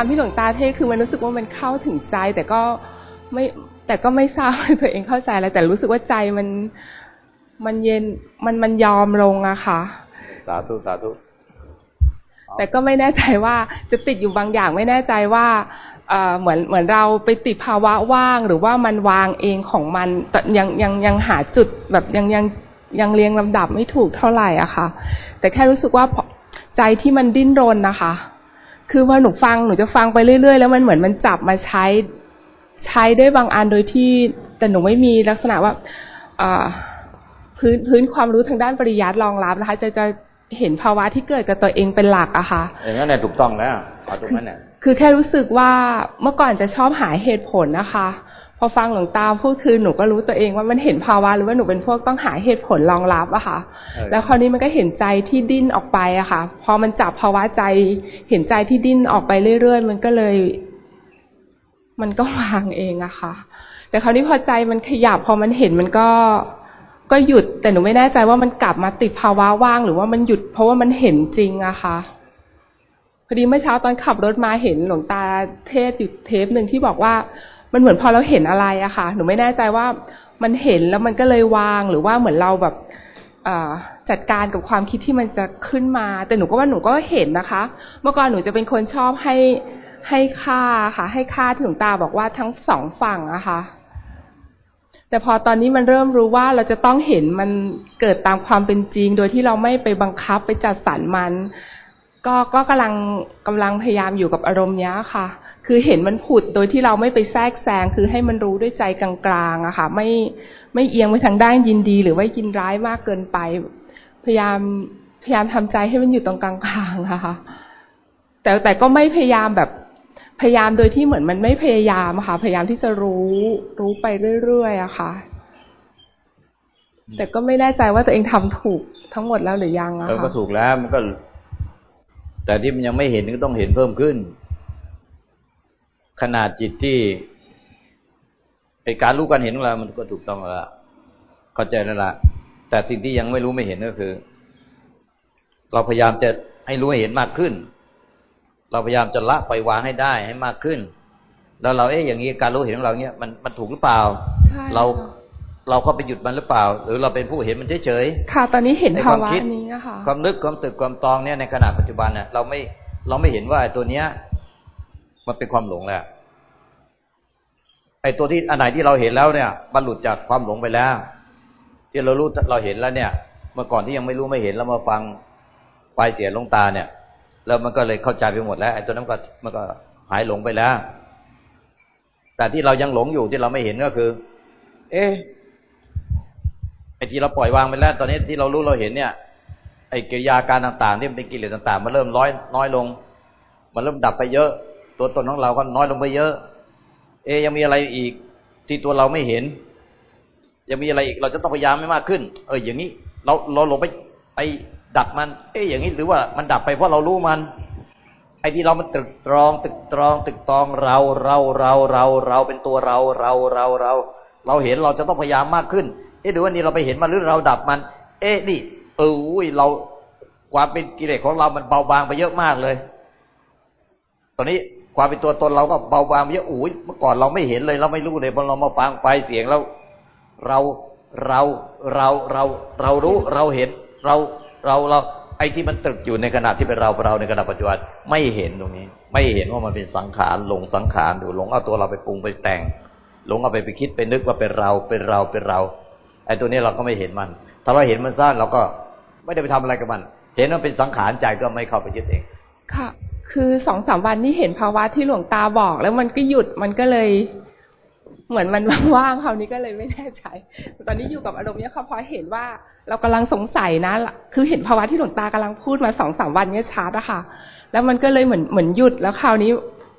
คำที่หลวงตาเทศคือมันรู้สึกว่ามันเข้าถึงใจ แต่ก็ไม่แต่ก็ไม่ทราบตัวเองเข้าใจอะไรแต่รู้สึกว่าใจมันมันเย็นมันมันยอมลงอะค่ะ สาธุสาธุ แต่ก็ไม่แน่ใจว่าจะติดอยู่บางอย่างไม่แน่ใจว่าเหมือนเหมือนเราไปติดภาวะว่าง หรือว่ามันวางเองของมันแต่ยังยังยังหาจุดแบบยังยังยังเรียงลำดับไม่ถูกเท่าไหร่อะค่ะ แต่แค่รู้สึกว่าใจที่มันดิ้นรนนะคะ คือพอหนูฟังหนูจะฟังไปเรื่อย ๆ แล้วมันเหมือนมันจับมาใช้ใช้ได้บางอันโดยที่ แต่หนูไม่มีลักษณะว่าพื้นพื้นความรู้ทางด้านปริยัติรองรับนะคะ จะจะ เห็นภาวะที่เกิดกับตัวเองเป็นหลักอะค่ะอย่างนั้นแหละถูกต้องแล้วเอาตรงนั้นแหละคือแค่รู้สึกว่าเมื่อก่อนจะชอบหาเหตุผลนะคะ พอฟังหลวงตาพูดคือหนูก็รู้ตัวเองว่ามันเห็นภาวะหรือว่าหนูเป็นพวกต้องหาเหตุผลรองรับอะค่ะ แล้วคราวนี้มันก็เห็นใจที่ดิ้นออกไปอะค่ะ พอมันจับภาวะใจ เห็นใจที่ดิ้นออกไปเรื่อยๆมันก็เลย มันก็วางเองอะค่ะ แต่คราวนี้พอใจมันขยับพอมันเห็นมันก็ ก็หยุดแต่หนูไม่แน่ใจว่ามันกลับมาติดภาวะว่าง หรือว่ามันหยุดเพราะว่ามันเห็นจริงอะค่ะพอดีเมื่อเช้าตอนขับรถมาเห็นหลวงตาเทศอยู่เทปหนึ่งที่บอกว่า มันเหมือนพอเราเห็นอะไรอะค่ะ หนูไม่แน่ใจว่ามันเห็นแล้วมันก็เลยวางหรือว่าเหมือนเราแบบจัดการกับความคิดที่มันจะขึ้นมา แต่หนูก็ว่าหนูก็เห็นนะคะ เมื่อก่อนหนูจะเป็นคนชอบให้ให้ค่าค่ะ ให้ค่าที่หลวงตาบอกว่าทั้งสองฝั่งอะค่ะ แต่พอตอนนี้มันเริ่มรู้ว่าเราจะต้องเห็นมันเกิดตามความเป็นจริง โดยที่เราไม่ไปบังคับไปจัดสรรมัน ก็ก็กำลังกำลังพยายามอยู่กับอารมณ์นี้ค่ะ คือเห็นมันผุดโดยที่เราไม่ไปแทรกแซงคือให้มันรู้ด้วยใจกลางๆอะค่ะ ไม่ไม่เอียงไปทางด้านยินดี หรือว่ายินร้ายมากเกินไป พยายามพยายามทำใจให้มันอยู่ตรงกลางๆอะค่ะแต่แต่ก็ไม่พยายามแบบ พยายามโดยที่เหมือนมันไม่พยายามค่ะ พยายามที่จะรู้ รู้ไปเรื่อยๆอะค่ะ แต่ก็ไม่แน่ใจว่าตัวเองทำถูกทั้งหมดแล้วหรือยังอะค่ะก็ถูกแล้วมันก็ แต่ที่มันยังไม่เห็นก็ต้องเห็นเพิ่มขึ้น ขนาดจิตที่ไอการรู้การเห็นของเรา มันก็ถูกต้องแล้วเข้าใจแล้วล่ะ แต่สิ่งที่ยังไม่รู้ไม่เห็นก็คือ เราพยายามจะให้รู้ให้เห็นมากขึ้น เราพยายามจะละปล่อยวางให้ได้ให้มากขึ้น แล้วเราเอ๊ะอย่างนี้การรู้เห็นของเราเนี่ยมันมันถูกหรือเปล่า เราเราก็ไปหยุดมันหรือเปล่า หรือเราเป็นผู้เห็นมันเฉยๆค่ะ ตอนนี้เห็นภาวะนี้นะคะความนึกความตึกความตองเนี่ยในขณะปัจจุบันเนี่ยเราไม่เราไม่เห็นว่าไอ้ตัวเนี้ย มันเป็นความหลงแหละไอ้ตัวที่อันไหนที่เราเห็นแล้วเนี่ยบรรลุจากความหลงไปแล้ว ที่เรารู้เราเห็นแล้วเนี่ย เมื่อก่อนที่ยังไม่รู้ไม่เห็นแล้วมาฟังปลายเสียลงตาเนี่ย แล้วมันก็เลยเข้าใจไปหมดแล้วไอ้ตัวนั้นก็มันก็หายหลงไปแล้ว แต่ที่เรายังหลงอยู่ที่เราไม่เห็นก็คือ เอ๊ะไอ้ที่เราปล่อยวางไปแล้ว ตอนนี้ที่เรารู้เราเห็นเนี่ยไอ้กิริยาการต่างๆที่เป็นกิเลสต่างๆมันเริ่มน้อยน้อยลง มันเริ่มดับไปเยอะ ตัวตนของเราก็น้อยลงไปเยอะ เอ๊ยังมีอะไรอีกที่ตัวเราไม่เห็น ยังมีอะไรอีกเราจะต้องพยายามไม่มากขึ้น เอออย่างนี้ เราเราหลงไปไป ดับมัน เอ๊ะอย่างนี้หรือว่ามันดับไปเพราะเรารู้มัน ไอ้ที่เรามันตึกตรอง ตึกตรอง ตึกตรองเราเราเราเราเราเป็นตัวเราเราเราเราเราเห็นเราจะต้องพยายามมากขึ้น เอ๊ะหรือว่านี่เราไปเห็นมันหรือเราดับมัน เอ๊ะนี่ เอออุ้ยเราความเป็นกิเลสของเรามันเบาบางไปเยอะมากเลย ตอนนี้ความเป็นตัวตนเราก็เบาบางไปเยอะอุ้ยเมื่อก่อนเราไม่เห็นเลย เราไม่รู้เลยพอเรามาฟังไปเสียงแล้ว เราเราเราเราเรารู้เราเห็นเรา เราเราไอ้ที่มันตรึกอยู่ในขณะที่เป็นเราเราในขณะปัจจุบันไม่เห็นตรงนี้ ไม่เห็นว่ามันเป็นสังขารหลงสังขารดูหลงเอาตัวเราไปปรุงไปแต่ง หลงเอาไปไปคิดไปนึกว่าเป็นเราเป็นเราเป็นเราไอ้ตัวนี้เราก็ไม่เห็นมัน ถ้าเราเห็นมันสร้างเราก็ไม่ได้ไปทำอะไรกับมัน เห็นว่าเป็นสังขารใจก็ไม่เข้าไปยึดเอง ค่ะ คือสองสามวันนี้เห็นภาวะที่หลวงตาบอก แล้วมันก็หยุดมันก็เลย เหมือนมันว่างๆคราวนี้ก็เลยไม่แน่ใจ ตอนนี้อยู่กับอารมณ์เนี้ยเขาพอเห็นว่าเรากำลังสงสัยนะ คือเห็นภาวะที่หลวงตากำลังพูดมาสองสามวันเนี้ยชาร์ตอะค่ะ แล้วมันก็เลยเหมือนเหมือนหยุดแล้วคราวนี้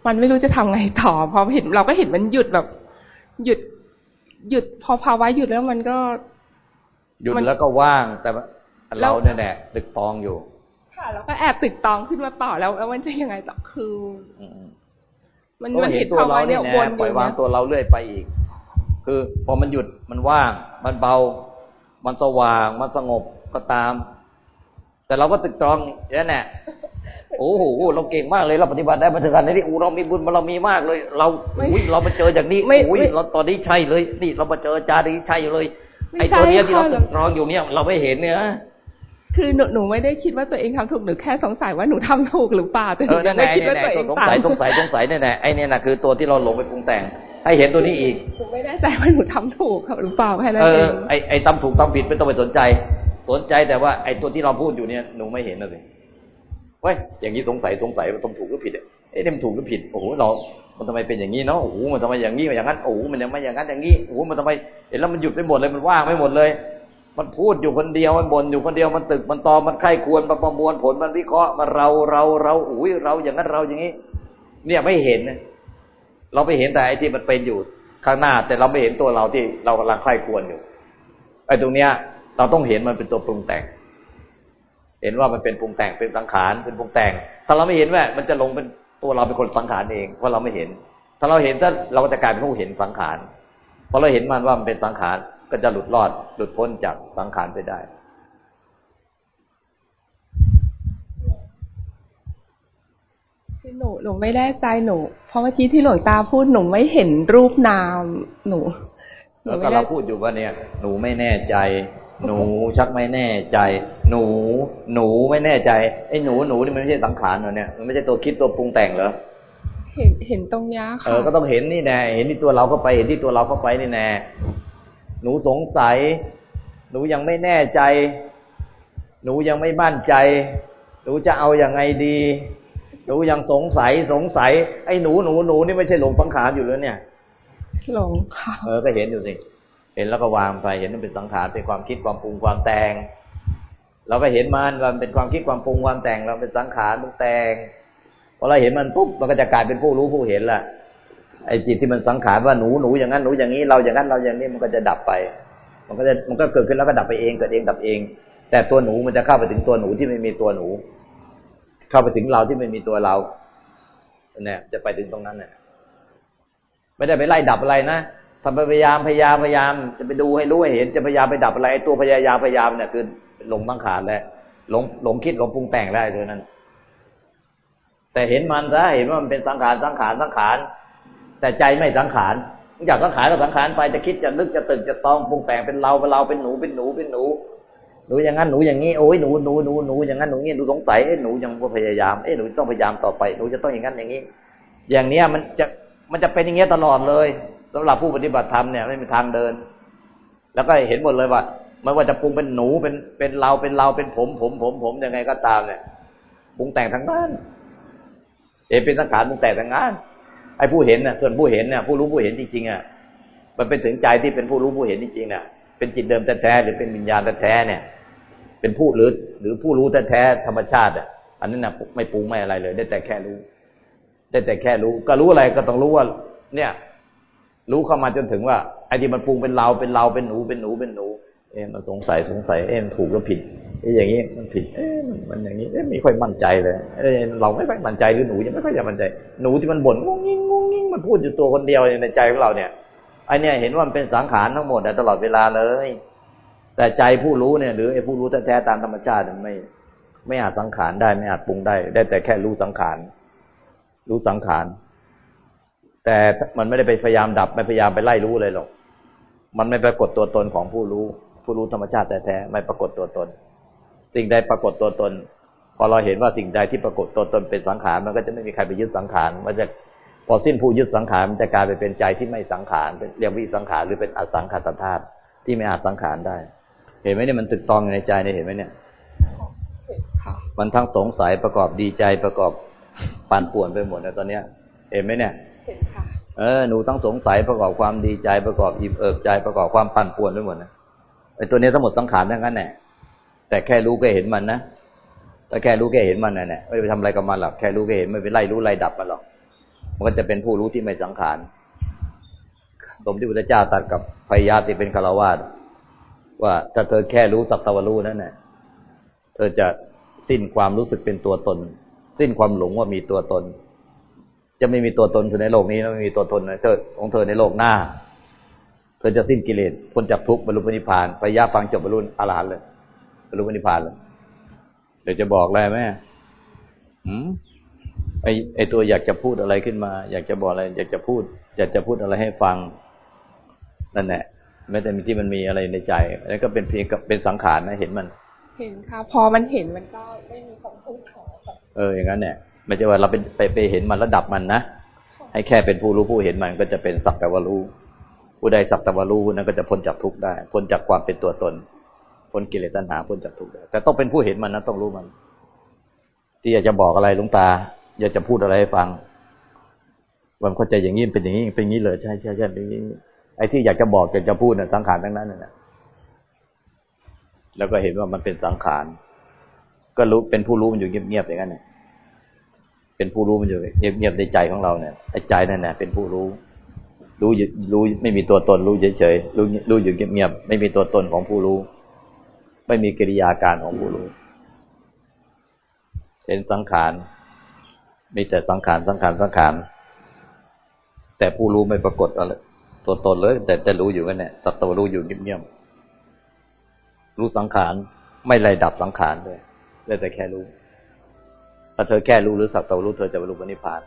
มันไม่รู้จะทำไงต่อพอเห็นเราก็เห็นมันหยุดแบบ หยุด หยุดพอภาวะหยุดแล้วมันก็ หยุดแล้วก็ว่างแต่เราเนี่ยแหละตึกตองอยู่ ค่ะ แล้วก็แอบตึกตองขึ้นมาต่อแล้วแล้วมันจะยังไงต่อคือ มันมันเห็นตัวเราเนี่ยวนปล่อยวางตัวเราเรื่อยไปอีก คือพอมันหยุดมันว่าง มันเบา มันสว่าง มันสงบก็ตาม แต่เราก็ตึกตรองนี่แน่โอ้โหเราเก่งมากเลยเราปฏิบัติได้มาถึงขนาดนี้โอ้เรามีบุญเรามีมากเลย เราอุ้ยเรามาเจออย่างนี้อุ้ยเราตอนนี้ใช่เลย นี่เรามาเจอจารีใช่เลยไอ้ตัวนี้ที่เราตึกตรองอยู่เนี่ย เราไม่เห็นเนี่ย คือหนูหนูไม่ได้คิดว่าตัวเองทำถูกหรือแค่สงสัยว่าหนูทำถูกหรือเปล่าแต่หนูไม่คิดว่าตัวเองสงสัยสงสัยสงสัยแน่ๆไอ้นี่นะคือตัวที่เราหลงไปปรุงแต่งให้เห็นตัวนี้อีกหนูไม่แน่ใจว่าหนูทำถูกหรือเปล่าแค่นั้นเองไอ้ไอ้ทำถูกทำผิดไม่ต้องไปสนใจ สนใจแต่ว่าไอ้ตัวที่เราพูดอยู่เนี่ยหนูไม่เห็นเลยเว้ยอย่างนี้สงสัยสงสัยว่าต้องถูกหรือผิดเอ๊ะมันถูกหรือผิดโอ้โหเรา มันทำไมเป็นอย่างนี้เนาะโอ้โหมันทำไมอย่างนี้อย่างนั้นโอ้โหมันยังไม่อย่างนั้นอย่างนี้โอ้โหมันทำไมเห็นแล้วมันหยุดไปหมดเลยมันว่างไปหมดเลย มันพูดอยู่คนเดียวมันบ่นอยู่คนเดียวมันตึกมันตอมันไข้ควรมันประมวลผลมันวิเคราะห์มันเราเราเราอุ้ยเราอย่างนั้นเราอย่างนี้ เนี่ยไม่เห็น เราไปเห็นแต่ไอ้ที่มันเป็นอยู่ข้างหน้า แต่เราไม่เห็นตัวเราที่เรากำลังไข้ควรอยู่ไอ้ตรงเนี้ย เราต้องเห็นมันเป็นตัวปรุงแต่ง เห็นว่ามันเป็นปรุงแต่งเป็นสังขารเป็นปรุงแต่ง ถ้าเราไม่เห็นว่ามันจะลงเป็นตัวเราเป็นคนสังขารเองเพราะเราไม่เห็น ถ้าเราเห็นถ้าเราจะกลายเป็นผู้เห็นสังขารพอเราเห็นมันว่ามันเป็นสังขาร ก็จะหลุดรอด หลุดพ้นจากสังขารไปได้ คือหนูหนูไม่แน่ใจหนู เพราะเมื่อกี้ที่หลวงตาพูดหนูไม่เห็นรูปนามหนูแล้วก็เราพูดอยู่ว่าเนี่ย หนูไม่แน่ใจ หนูชักไม่แน่ใจ หนู หนูไม่แน่ใจไอ้หนูหนูนี่มันไม่ใช่สังขารเหรอเนี่ยมันไม่ใช่ตัวคิดตัวปรุงแต่งเหรอเห็นเห็นตรงนี้ค่ะเออก็ต้องเห็นนี่แน่เห็นที่ตัวเราเข้าไปเห็นที่ตัวเราเข้าไปนี่แน่ หนูสงสัย หนูยังไม่แน่ใจ หนูยังไม่มั่นใจ หนูจะเอาอยัางไงดี หนูยังสงสัยสงสัย ไอ้หนูหนูหนูนี่ไม่ใช่หลงสังขารอยู่แล้วเนี่ยหลงค่ะเออก็เห็นอยู่สิเห็นแล้วก็วางไปเห็นมันเป็นสังขารเป็นความคิดความปรุงความแต่งเราก็เห็นมันว่ามันเป็นความคิดความปรุงความแต่งเราเป็นสังขารปรุงแต่งพอเราเห็นมันปุ๊บมันก็จะกลายเป็นผู้รู้ผู้เห็นละ ไอ้จิตที่มันสังขารว่าหนูหนูอย่างนั้นหนูอย่างนี้เราอย่างนั้นเราอย่างนี้มันก็จะดับไป มันก็จะมันก็เกิดขึ้นแล้วก็ดับไปเองเกิดเองดับเอง แต่ตัวหนูมันจะเข้าไปถึงตัวหนูที่ไม่มีตัวหนู เข้าไปถึงเราที่ไม่มีตัวเราเนี่ยจะไปถึงตรงนั้นเนี่ยไม่ได้ไปไล่ดับอะไรนะทำพยายามพยายามพยายามจะไปดูให้รู้ให้เห็นจะพยายามไปดับอะไรไอตัวพยายามพยายามเนี่ยคือหลงบังขารแล้วหลงหลงคิดหลงปรุงแต่งได้เลยนั้น แต่เห็นมันซะเห็นว่ามันเป็นสังขารสังขารสังขาร แต่ใจไม่สังขารอยากสังขารก็สังขารไปจะคิดจะนึกจะตื่นจะตองปรุงแต่งเป็นเราเป็นเราเป็นหนูเป็นหนูเป็นหนูหนูอย่างนั้นหนูอย่างนี้โอ้ยหนูหนูหนูหนูอย่างนั้นหนูงี้หนูสงสัยเอ้หนูยังพยายามเอ้หนูต้องพยายามต่อไปหนูจะต้องอย่างนั้นอย่างนี้ อย่างเนี้ยมันจะมันจะเป็นอย่างเงี้ยตลอดเลยสำหรับผู้ปฏิบัติธรรมเนี่ยไม่มีทางเดิน แล้วก็เห็นหมดเลยว่าไม่ว่าจะปรุงเป็นหนูเป็นเป็นเราเป็นเราเป็นผม ผมผมผมยังไงก็ตามเนี่ยปรุงแต่งทั้งนั้นเอเป็นสังขารปรุงแต่งทั้งนั้น ไอ้ผู้เห็นน่ะส่วนผู้เห็นนี่ยผู้รู้ผู้เห็นจริงๆอะมันเป็นถึงใจที่เป็นผู้รู้ผู้เห็นจริงๆเนี่ยเป็นจิตเดิมแท้ๆหรือเป็นวิญญาณแท้ๆเนี่ย เป็นผู้หรือ หรือผู้รู้แท้ๆธรรมชาติอะ อันนั้นน่ะไม่ปรุงไม่อะไรเลย ได้แต่แค่รู้ ได้แต่แค่รู้ ก็รู้อะไรก็ต้องรู้ว่า เนี่ย รู้เข้ามาจนถึงว่าไอ้ที่มันปรุงเป็นเราเป็นเราเป็นหนูเป็นหนูเป็นหนู เอ๊ะมันสงสัยสงสัยเอ๊ะมันถูกหรือผิด อ๊ะอย่างนี้มันผิด เอ๊ะมันอย่างนี้เอ๊ะไม่ค่อยมั่นใจเลยเอ๊ะเราไม่ค่อยมั่นใจหรือหนูยังไม่ค่อยจะมั่นใจ หนูที่มันบ่นงงงิงงงงิงมันพูดอยู่ตัวคนเดียวในใจของเราเนี่ยไอเนี่ยเห็นว่ามันเป็นสังขารทั้งหมดตลอดเวลาเลย แต่ใจผู้รู้เนี่ย หรือไอ้ผู้รู้แท้ๆตามธรรมชาติไม่ ไม่อาจสังขารได้ไม่อาจปรุงได้ ได้แต่แค่รู้สังขารรู้สังขารแต่มันไม่ได้ไปพยายามดับไม่พยายามไปไล่รู้เลยหรอกมันไม่ปรากฏตัวตนของผู้รู้ ผู้รู้ธรรมชาติแท้ๆไม่ปรากฏตัวตน สิ่งใดปรากฏตัวตน พอเราเห็นว่าสิ่งใดที่ปรากฏตัวตนเป็นสังขาร มันก็จะไม่มีใครไปยึดสังขาร มันจะพอสิ้นผู้ยึดสังขาร มันจะกลายไปเป็นใจที่ไม่สังขาร เป็นเรียกวิสังขารหรือเป็นอสังขารธาตุที่ไม่อาจสังขารได้ เห็นไหมเนี่ยมันตึกตองในใจเนี่ยเห็นไหมเนี่ยมันทั้งสงสัยประกอบดีใจประกอบปั่นป่วนไปหมดในตอนเนี้ย เห็นไหมเนี่ย เห็นค่ะ เออหนูทั้งสงสัยประกอบความดีใจประกอบอิ่มเอิบใจประกอบความปั่นป่วนไปหมดนะไอ้ตัวนี้ทั้งหมดสังขารทั้งนั้นแหละ แต่แค่รู้ก็เห็นมันนะแต่แค่รู้แค่เห็นมันน่ะเนี่ยไม่ไปทำอะไรกับมันหรอกแค่รู้แค่เห็นไม่ไปไล่รู้ไล่ดับมันหรอกมันก็จะเป็นผู้รู้ที่ไม่สังขารสมที่พระเจ้าตัดกับพยาที่เป็นคารวาสว่าถ้าเธอแค่รู้สักตะวรู้นั่นแหละเธอจะสิ้นความรู้สึกเป็นตัวตน สิ้นความหลงว่ามีตัวตน จะไม่มีตัวตนในโลกนี้ไม่มีตัวตนในเธอของเธอในโลกหน้า เธอจะสิ้นกิเลสพ้นจากทุกข์บรรลุพระนิพพานไปยาฟังจบบรรลุอรหันต์เลย บรรลุพระนิพพานเลยเดี๋ยวจะบอกอะไรแม่หืมไอไอตัวอยากจะพูดอะไรขึ้นมา อยากจะบอกอะไร อยากจะพูด อยากจะพูดอะไรให้ฟังนั่นแหละแม้แต่มีที่มันมีอะไรในใจนั่นก็เป็นเพียงกับเป็นสังขารนะเห็นมัน เห็นค่ะ พอมันเห็นมันก็ไม่มีความทุกข์ค่ะเอออย่างนั้นเนี่ยไม่ใช่ว่าเราเป็นไปไปเห็นมันแล้วดับมันนะให้แค่เป็นผู้รู้ผู้เห็นมันก็จะเป็นสักแต่ว่ารู้ ผู้ใดสักแต่ว่ารู้นั้นก็จะพ้นจากทุกข์ได้ พ้นจากความเป็นตัวตน พ้นกิเลสตัณหาพ้นจากทุกข์ได้แต่ต้องเป็นผู้เห็นมันนะต้องรู้มัน ที่อยากจะบอกอะไรลุงตา อยากจะพูดอะไรให้ฟังวันเข้าใจอย่างนี้เป็นอย่างนี้เป็นอย่างนี้เลยใช่ใช่ใช่เป็นอย่างนี้ไอ้ที่อยากจะบอกอยากจะพูดน่ะสังขารทั้งนั้นน่ะแล้วก็เห็นว่ามันเป็นสังขารก็รู้เป็นผู้รู้มันอยู่เงียบๆอย่างนั้นเนี่ยเป็นผู้รู้มันอยู่เงียบๆในใจของเราเนี่ยไอ้ใจนั่นแหละเป็นผู้รู้ รู้อยู่รู้ไม่มีตัวตนรู้เฉยๆรู้รู้อยู่เงียบๆไม่มีตัวตนของผู้รู้ ไม่มีกิริยาการของผู้รู้ เห็นสังขาร มีแต่สังขารสังขารสังขารแต่ผู้รู้ไม่ปรากฏอะไรตัวตนเลย แต่แต่รู้อยู่กันเนี่ยสัตว์รู้อยู่เงียบๆรู้สังขารไม่ไล่ดับสังขารเลยได้แต่แค่รู้ถ้าเธอแค่รู้หรือสัตว์รู้เธอจะบรรลุนิพพาน